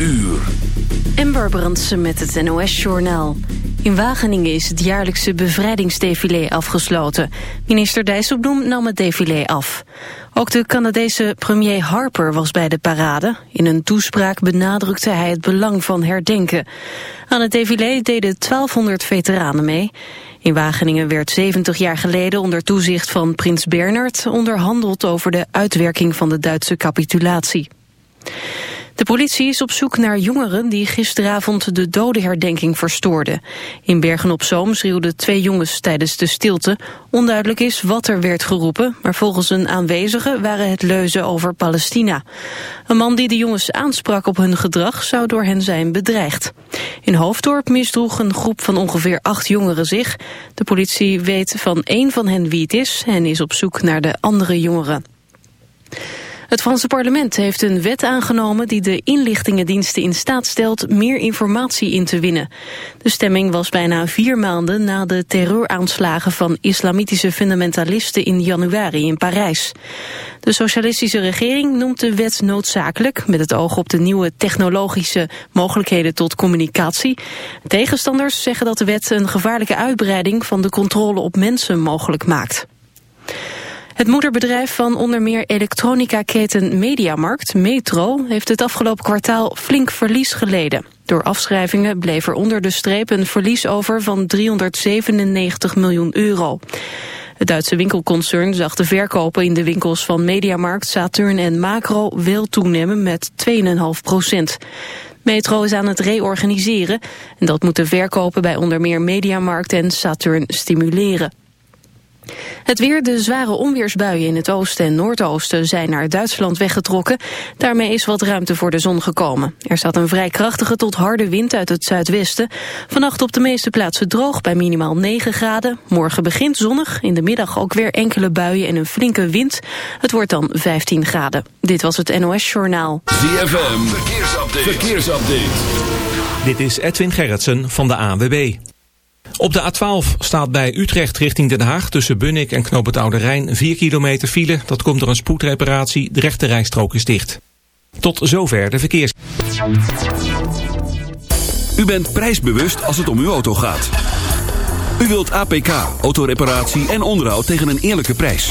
Uur. Ember Brandsen met het NOS-journaal. In Wageningen is het jaarlijkse bevrijdingsdefilé afgesloten. Minister Dijsselbloem nam het defilé af. Ook de Canadese premier Harper was bij de parade. In een toespraak benadrukte hij het belang van herdenken. Aan het defilé deden 1200 veteranen mee. In Wageningen werd 70 jaar geleden onder toezicht van prins Bernard... onderhandeld over de uitwerking van de Duitse capitulatie. De politie is op zoek naar jongeren die gisteravond de dodenherdenking verstoorden. In Bergen-op-Zoom schreeuwden twee jongens tijdens de stilte. Onduidelijk is wat er werd geroepen, maar volgens een aanwezige waren het leuzen over Palestina. Een man die de jongens aansprak op hun gedrag zou door hen zijn bedreigd. In Hoofddorp misdroeg een groep van ongeveer acht jongeren zich. De politie weet van één van hen wie het is en is op zoek naar de andere jongeren. Het Franse parlement heeft een wet aangenomen die de inlichtingendiensten in staat stelt meer informatie in te winnen. De stemming was bijna vier maanden na de terreuraanslagen van islamitische fundamentalisten in januari in Parijs. De socialistische regering noemt de wet noodzakelijk met het oog op de nieuwe technologische mogelijkheden tot communicatie. Tegenstanders zeggen dat de wet een gevaarlijke uitbreiding van de controle op mensen mogelijk maakt. Het moederbedrijf van onder meer elektronica-keten Mediamarkt, Metro, heeft het afgelopen kwartaal flink verlies geleden. Door afschrijvingen bleef er onder de streep een verlies over van 397 miljoen euro. Het Duitse winkelconcern zag de verkopen in de winkels van Mediamarkt, Saturn en Macro wel toenemen met 2,5 procent. Metro is aan het reorganiseren en dat moet de verkopen bij onder meer Mediamarkt en Saturn stimuleren. Het weer, de zware onweersbuien in het oosten en noordoosten zijn naar Duitsland weggetrokken. Daarmee is wat ruimte voor de zon gekomen. Er staat een vrij krachtige tot harde wind uit het zuidwesten. Vannacht op de meeste plaatsen droog bij minimaal 9 graden. Morgen begint zonnig, in de middag ook weer enkele buien en een flinke wind. Het wordt dan 15 graden. Dit was het NOS Journaal. ZFM, verkeersupdate. verkeersupdate. Dit is Edwin Gerritsen van de ANWB. Op de A12 staat bij Utrecht richting Den Haag tussen Bunnik en Knoop het Oude Rijn 4 kilometer file. Dat komt door een spoedreparatie. De rechte rijstrook is dicht. Tot zover de verkeers. U bent prijsbewust als het om uw auto gaat. U wilt APK, autoreparatie en onderhoud tegen een eerlijke prijs.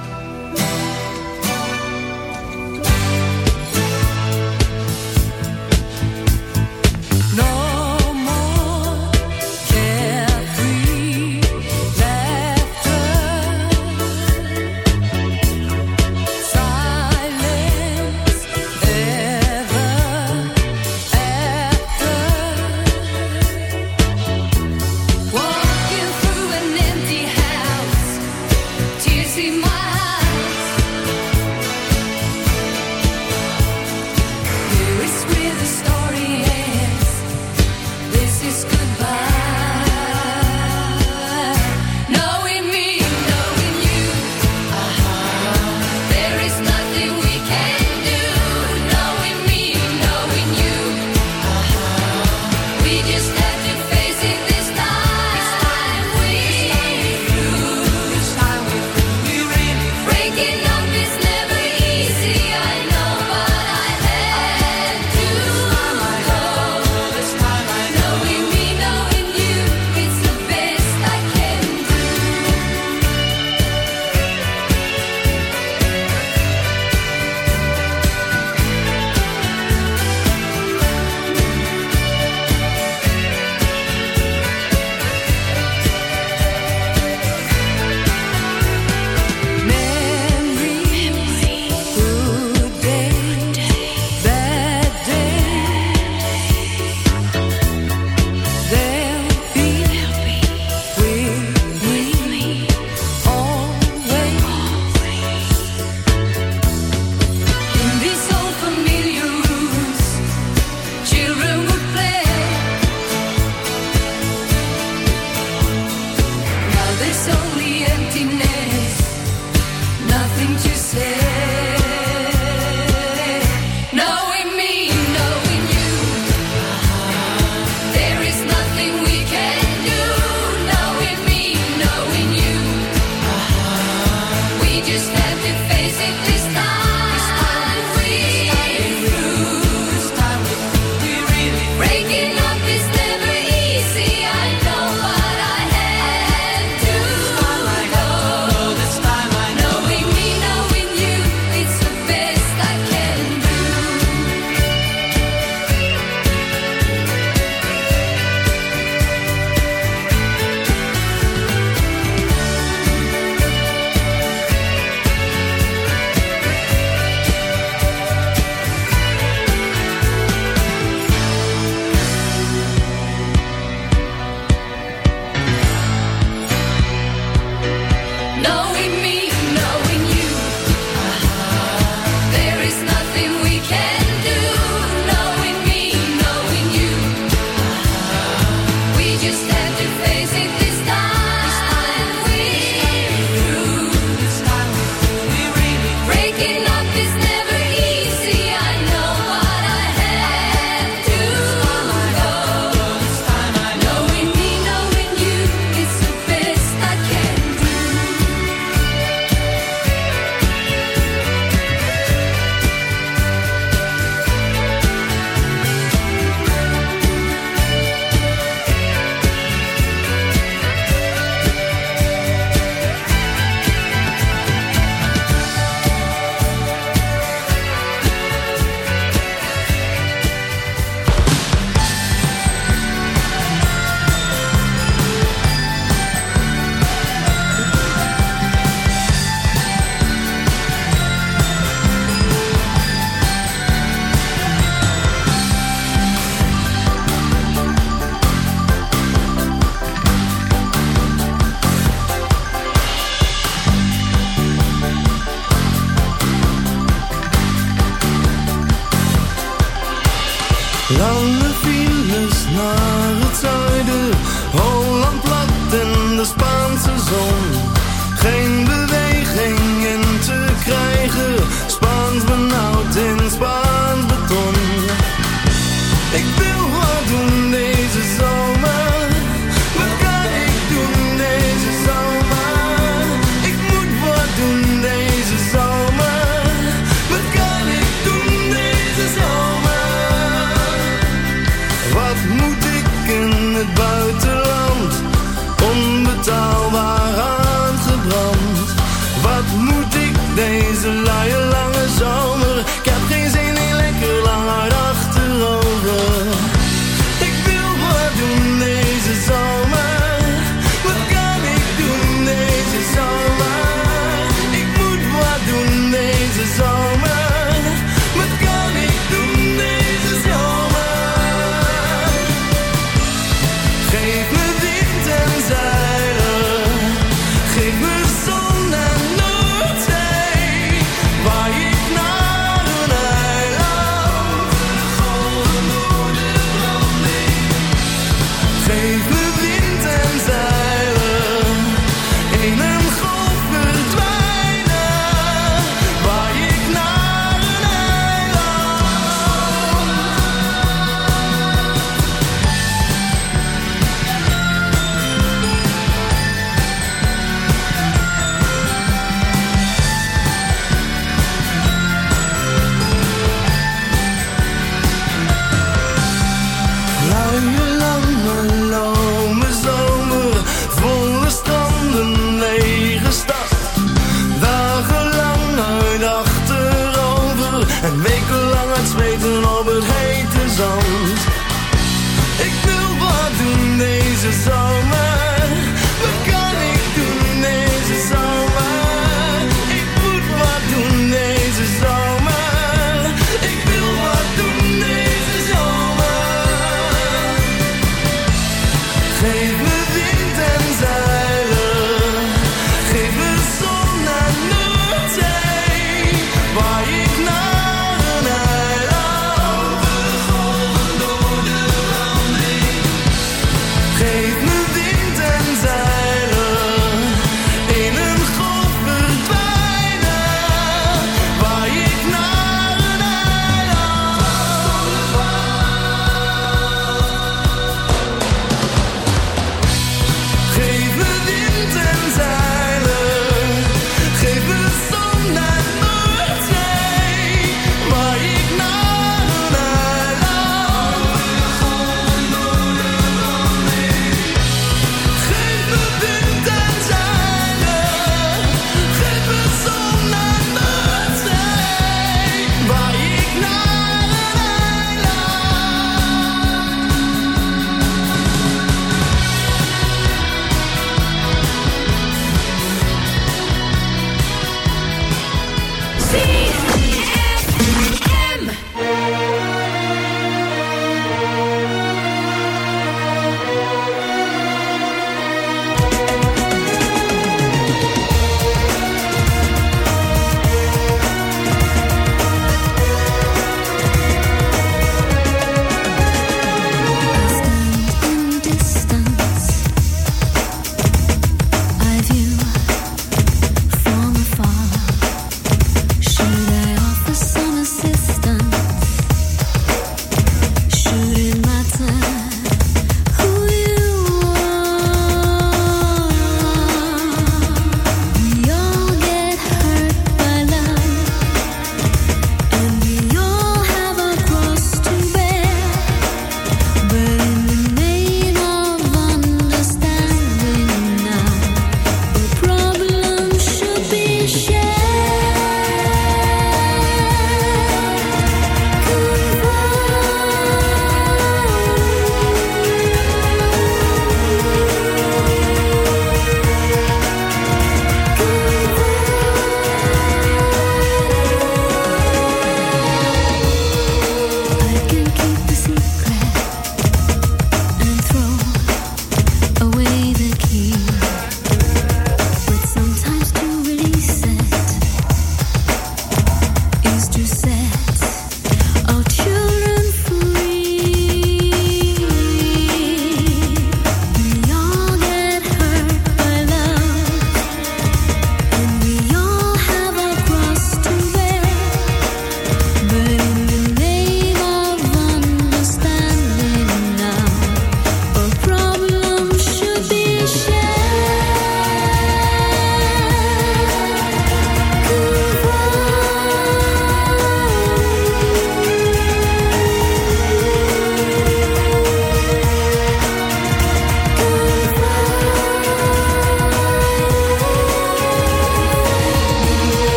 Geef me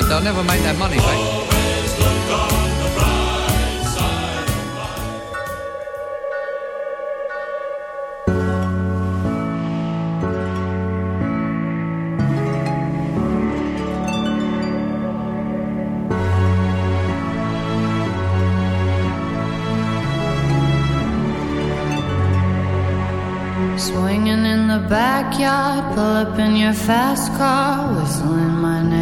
They'll never make that money back. Swinging in the backyard, pull up in your fast car, whistling my name.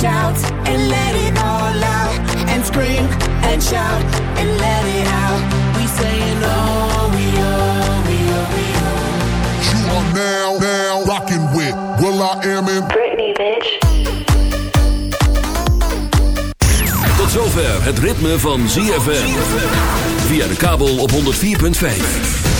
shout and let it all out. And scream and shout and let it out. We saying oh, we oh, we oh, we oh. You are now, now rocking with Will I Am in Britney, bitch. Tot zover het ritme van ZFM. Via de kabel op 104.5.